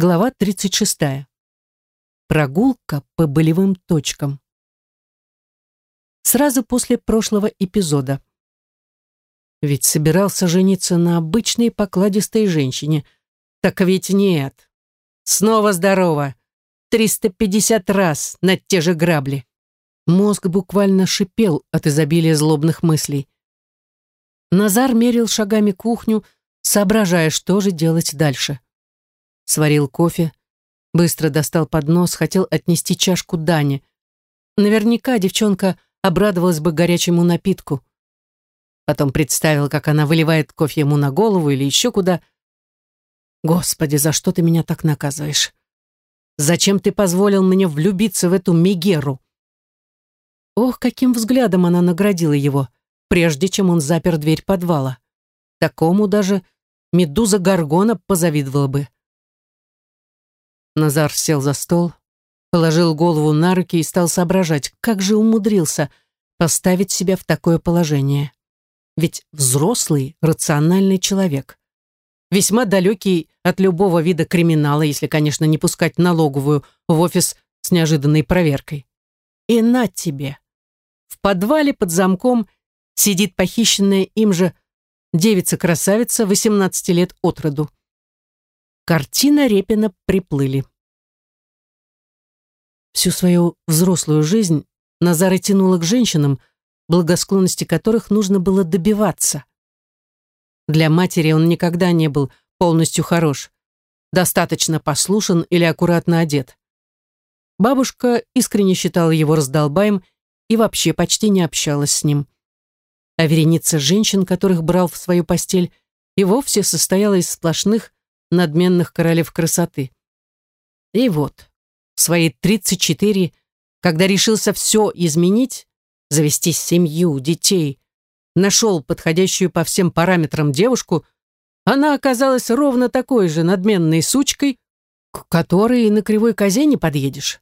Глава 36. Прогулка по болевым точкам. Сразу после прошлого эпизода. Ведь собирался жениться на обычной покладистой женщине. Так ведь нет. Снова здорово. 350 раз на те же грабли. Мозг буквально шипел от изобилия злобных мыслей. Назар мерил шагами кухню, соображая, что же делать дальше сварил кофе, быстро достал поднос, хотел отнести чашку Дане. Наверняка девчонка обрадовалась бы горячему напитку. Потом представил, как она выливает кофе ему на голову или еще куда. «Господи, за что ты меня так наказываешь? Зачем ты позволил мне влюбиться в эту Мегеру?» Ох, каким взглядом она наградила его, прежде чем он запер дверь подвала. Такому даже медуза Гаргона позавидовала бы. Назар сел за стол, положил голову на руки и стал соображать, как же умудрился поставить себя в такое положение. Ведь взрослый, рациональный человек. Весьма далекий от любого вида криминала, если, конечно, не пускать налоговую в офис с неожиданной проверкой. И на тебе. В подвале под замком сидит похищенная им же девица-красавица 18 лет от роду. Картина Репина приплыли. Всю свою взрослую жизнь Назара тянула к женщинам, благосклонности которых нужно было добиваться. Для матери он никогда не был полностью хорош, достаточно послушен или аккуратно одет. Бабушка искренне считала его раздолбаем и вообще почти не общалась с ним. А вереница женщин, которых брал в свою постель, и вовсе состояла из сплошных надменных королев красоты. И вот, в свои 34, когда решился все изменить, завести семью, детей, нашел подходящую по всем параметрам девушку, она оказалась ровно такой же надменной сучкой, к которой и на кривой козе не подъедешь.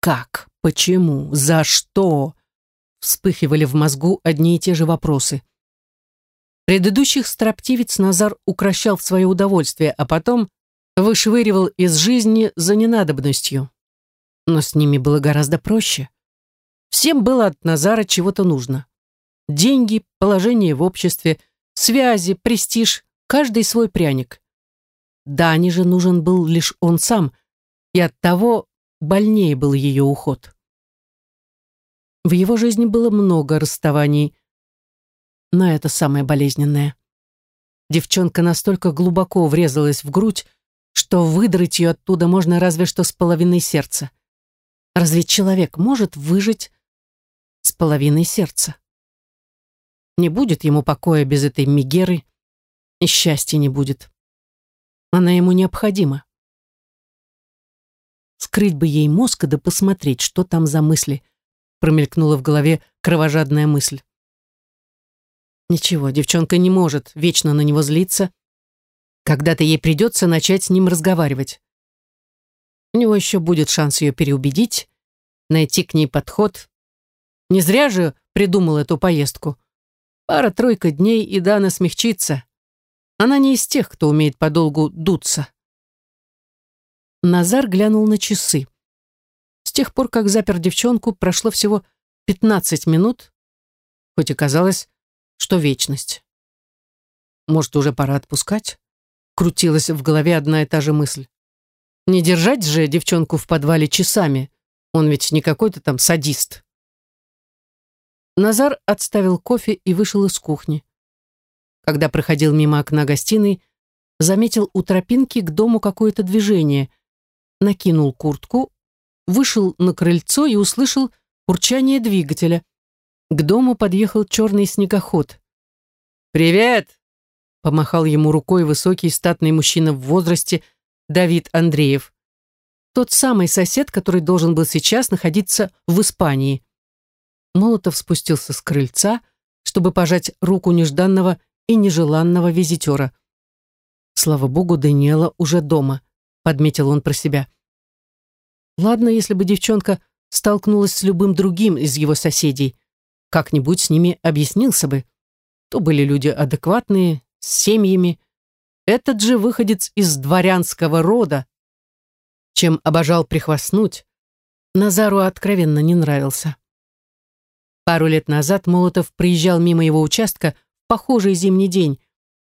Как? Почему? За что? Вспыхивали в мозгу одни и те же вопросы. Предыдущих строптивец Назар укращал в свое удовольствие, а потом вышвыривал из жизни за ненадобностью. Но с ними было гораздо проще. Всем было от Назара чего-то нужно. Деньги, положение в обществе, связи, престиж, каждый свой пряник. Дане же нужен был лишь он сам, и оттого больнее был ее уход. В его жизни было много расставаний, но это самое болезненное. Девчонка настолько глубоко врезалась в грудь, что выдрать ее оттуда можно разве что с половиной сердца. Разве человек может выжить с половиной сердца? Не будет ему покоя без этой Мегеры, и счастья не будет. Она ему необходима. Скрыть бы ей мозг да посмотреть, что там за мысли, промелькнула в голове кровожадная мысль. Ничего, девчонка не может вечно на него злиться. Когда-то ей придется начать с ним разговаривать. У него еще будет шанс ее переубедить, найти к ней подход. Не зря же придумал эту поездку. Пара-тройка дней, и Дана смягчится. Она не из тех, кто умеет подолгу дуться. Назар глянул на часы. С тех пор, как запер девчонку, прошло всего 15 минут, хоть и казалось, что вечность. Может, уже пора отпускать? Крутилась в голове одна и та же мысль. Не держать же девчонку в подвале часами. Он ведь не какой-то там садист. Назар отставил кофе и вышел из кухни. Когда проходил мимо окна гостиной, заметил у тропинки к дому какое-то движение, накинул куртку, вышел на крыльцо и услышал урчание двигателя. К дому подъехал черный снегоход. «Привет!» — помахал ему рукой высокий статный мужчина в возрасте Давид Андреев. Тот самый сосед, который должен был сейчас находиться в Испании. Молотов спустился с крыльца, чтобы пожать руку нежданного и нежеланного визитера. Слава богу, Даниэла уже дома, подметил он про себя. Ладно, если бы девчонка столкнулась с любым другим из его соседей как-нибудь с ними объяснился бы. То были люди адекватные, с семьями, Этот же выходец из дворянского рода, чем обожал прихвастнуть, Назару откровенно не нравился. Пару лет назад Молотов приезжал мимо его участка в похожий зимний день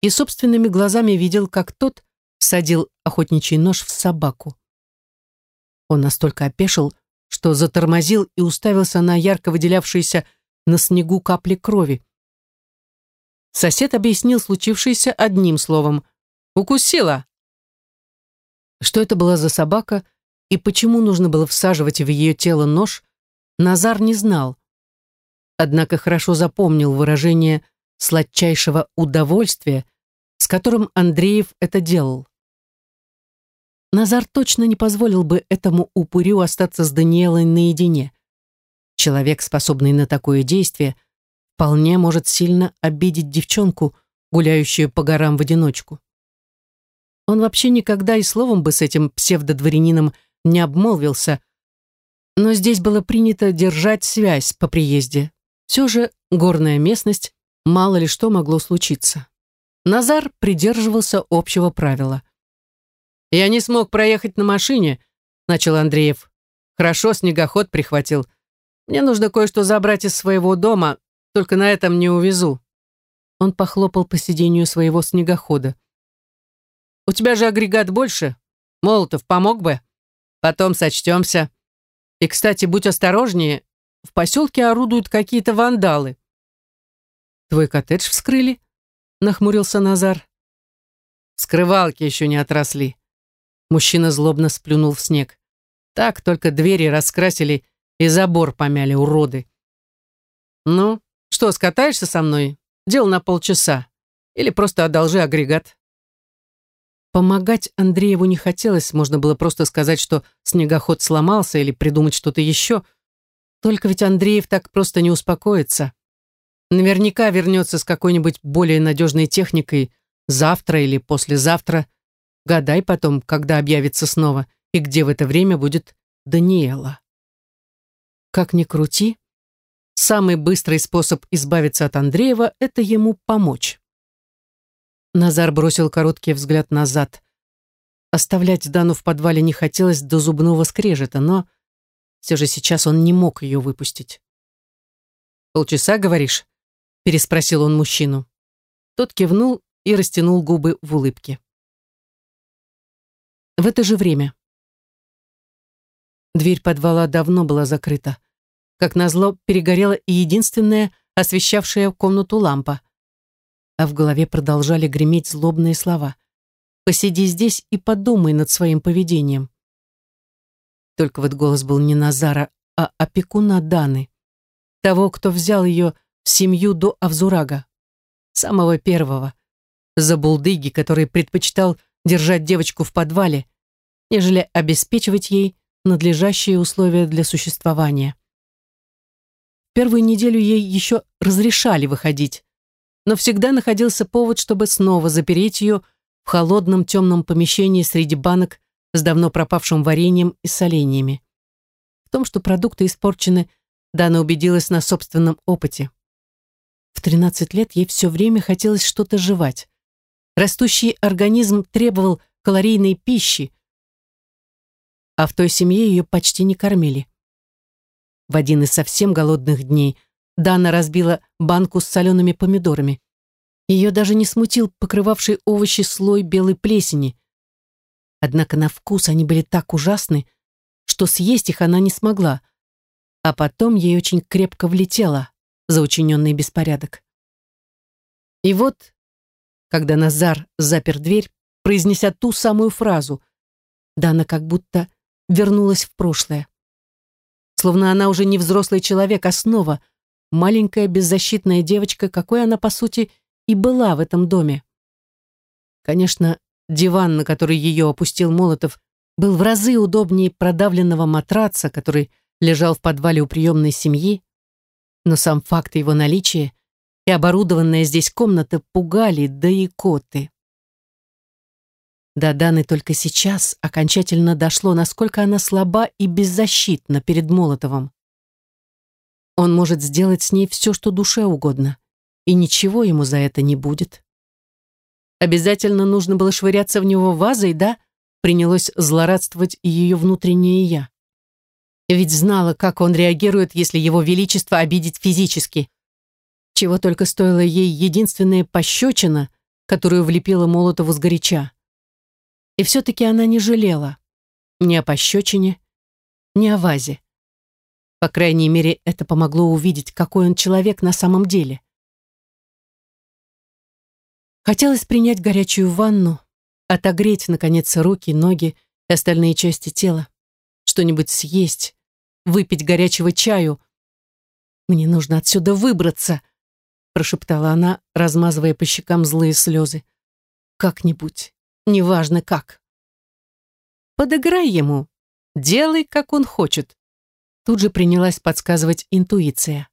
и собственными глазами видел, как тот садил охотничий нож в собаку. Он настолько опешил, что затормозил и уставился на ярко выделявшиеся на снегу капли крови. Сосед объяснил случившееся одним словом «Укусила». Что это была за собака и почему нужно было всаживать в ее тело нож, Назар не знал. Однако хорошо запомнил выражение сладчайшего удовольствия, с которым Андреев это делал. Назар точно не позволил бы этому упырю остаться с Даниэлой наедине. Человек, способный на такое действие, вполне может сильно обидеть девчонку, гуляющую по горам в одиночку. Он вообще никогда и словом бы с этим псевдодворянином не обмолвился, но здесь было принято держать связь по приезде. Все же горная местность, мало ли что могло случиться. Назар придерживался общего правила. «Я не смог проехать на машине», — начал Андреев. «Хорошо, снегоход прихватил. Мне нужно кое-что забрать из своего дома, только на этом не увезу». Он похлопал по сиденью своего снегохода. «У тебя же агрегат больше. Молотов помог бы. Потом сочтемся. И, кстати, будь осторожнее, в поселке орудуют какие-то вандалы». «Твой коттедж вскрыли?» — нахмурился Назар. «Скрывалки еще не отросли. Мужчина злобно сплюнул в снег. Так только двери раскрасили и забор помяли, уроды. Ну, что, скатаешься со мной? Дело на полчаса. Или просто одолжи агрегат. Помогать Андрееву не хотелось, можно было просто сказать, что снегоход сломался или придумать что-то еще. Только ведь Андреев так просто не успокоится. Наверняка вернется с какой-нибудь более надежной техникой завтра или послезавтра, Гадай потом, когда объявится снова, и где в это время будет Даниэла. Как ни крути, самый быстрый способ избавиться от Андреева — это ему помочь. Назар бросил короткий взгляд назад. Оставлять Дану в подвале не хотелось до зубного скрежета, но все же сейчас он не мог ее выпустить. «Полчаса, говоришь?» — переспросил он мужчину. Тот кивнул и растянул губы в улыбке. В это же время. Дверь подвала давно была закрыта. Как назло, перегорела и единственная освещавшая комнату лампа. А в голове продолжали греметь злобные слова. «Посиди здесь и подумай над своим поведением». Только вот голос был не Назара, а опекуна Даны. Того, кто взял ее в семью до Авзурага. Самого первого. За булдыги, который предпочитал держать девочку в подвале, нежели обеспечивать ей надлежащие условия для существования. Первую неделю ей еще разрешали выходить, но всегда находился повод, чтобы снова запереть ее в холодном темном помещении среди банок с давно пропавшим вареньем и соленьями. В том, что продукты испорчены, Дана убедилась на собственном опыте. В 13 лет ей все время хотелось что-то жевать. Растущий организм требовал калорийной пищи, а в той семье ее почти не кормили. В один из совсем голодных дней Дана разбила банку с солеными помидорами. Ее даже не смутил покрывавший овощи слой белой плесени. Однако на вкус они были так ужасны, что съесть их она не смогла, а потом ей очень крепко влетело за учиненный беспорядок. И вот когда Назар запер дверь, произнеся ту самую фразу. Дана как будто вернулась в прошлое. Словно она уже не взрослый человек, а снова маленькая беззащитная девочка, какой она, по сути, и была в этом доме. Конечно, диван, на который ее опустил Молотов, был в разы удобнее продавленного матраца, который лежал в подвале у приемной семьи, но сам факт его наличия и оборудованная здесь комната пугали, да и коты. До Даны только сейчас окончательно дошло, насколько она слаба и беззащитна перед Молотовым. Он может сделать с ней все, что душе угодно, и ничего ему за это не будет. Обязательно нужно было швыряться в него вазой, да? Принялось злорадствовать и ее внутреннее «я». Ведь знала, как он реагирует, если его величество обидеть физически. Чего только стоила ей единственная пощечина, которую влепила Молотову сгоряча. И все-таки она не жалела. Ни о пощечине, ни о вазе. По крайней мере, это помогло увидеть, какой он человек на самом деле. Хотелось принять горячую ванну, отогреть, наконец, руки, ноги и остальные части тела, что-нибудь съесть, выпить горячего чаю. «Мне нужно отсюда выбраться», — прошептала она, размазывая по щекам злые слезы. «Как-нибудь, неважно как». «Подыграй ему, делай, как он хочет», тут же принялась подсказывать интуиция.